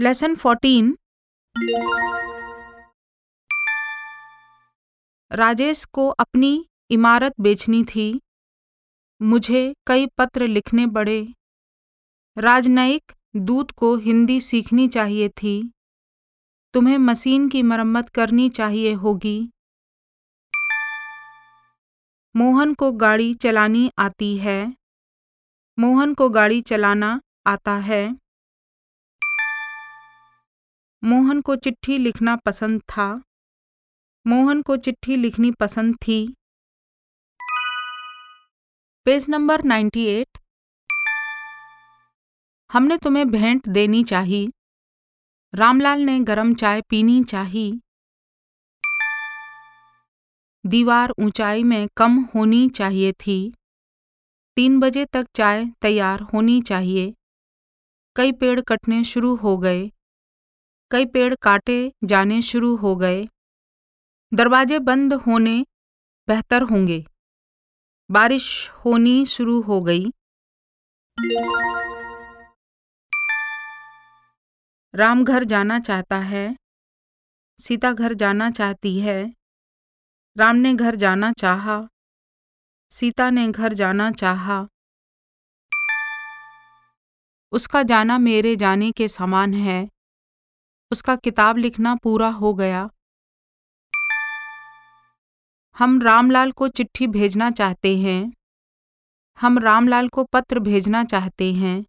Lesson fourteen Rajesh को अपनी इमारत बेचनी थी। मुझे कई पत्र लिखने पड़े। राजनयिक दूत को हिंदी सीखनी चाहिए थी। तुम्हें मशीन की मरम्मत करनी चाहिए होगी। मोहन को गाड़ी चलानी आती है। मोहन को गाड़ी चलाना आता है। मोहन को चिट्ठी लिखना पसंद था। मोहन को चिट्ठी लिखनी पसंद थी। पेज नंबर 98 हमने तुम्हें भेंट देनी चाहिए रामलाल ने गरम चाय पीनी चाहिए दीवार ऊंचाई में कम होनी चाहिए थी। तीन बजे तक चाय तैयार होनी चाहिए। कई पेड़ कटने शुरू हो गए। कई पेड़ काटे जाने शुरू हो गए। दरवाजे बंद होने बेहतर होंगे। बारिश होनी शुरू हो गई। राम घर जाना चाहता है। सीता घर जाना चाहती है। राम ने घर जाना चाहा। सीता ने घर जाना चाहा। उसका जाना मेरे जाने के समान है। उसका किताब लिखना पूरा हो गया। हम रामलाल को चिट्ठी भेजना चाहते हैं। हम रामलाल को पत्र भेजना चाहते हैं।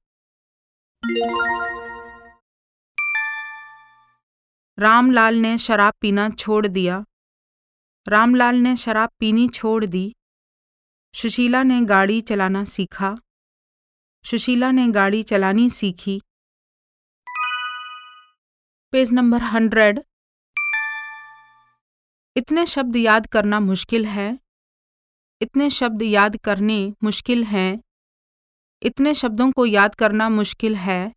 रामलाल ने शराब पीना छोड़ दिया। रामलाल ने शराब पीनी छोड़ दी। सुशीला ने गाड़ी चलाना सीखा। सुशीला ने गाड़ी चलानी सीखी। Page number hundred. इतने शब्द याद करना मुश्किल है। इतने शब्द याद करने मुश्किल हैं। इतने शब्दों को याद करना मुश्किल है।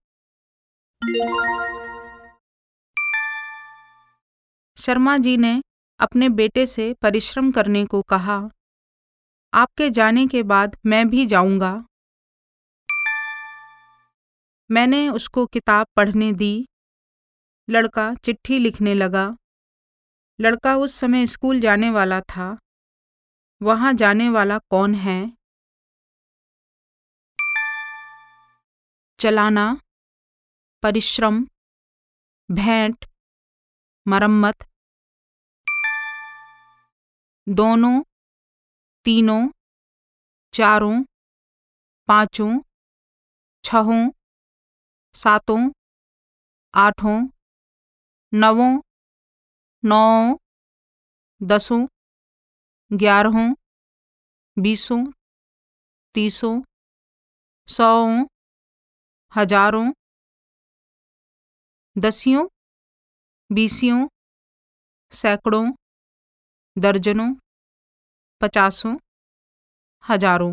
शर्मा जी ने अपने बेटे से परिश्रम करने को कहा। आपके जाने के बाद मैं भी जाऊँगा। मैंने उसको किताब पढ़ने दी। लड़का चिट्ठी लिखने लगा। लड़का उस समय स्कूल जाने वाला था। वहाँ जाने वाला कौन है? चलाना, परिश्रम, भेंट, मरम्मत दोनों, तीनों, चारों, पाँचों, छहों, सातों, आठों, नवों नौ दसों, ग्यारहों, बीसों, तीसों सौों हज़ारों, दसियों, बीसियों, सैकड़ों दर्जनों पचासों हज़ारों।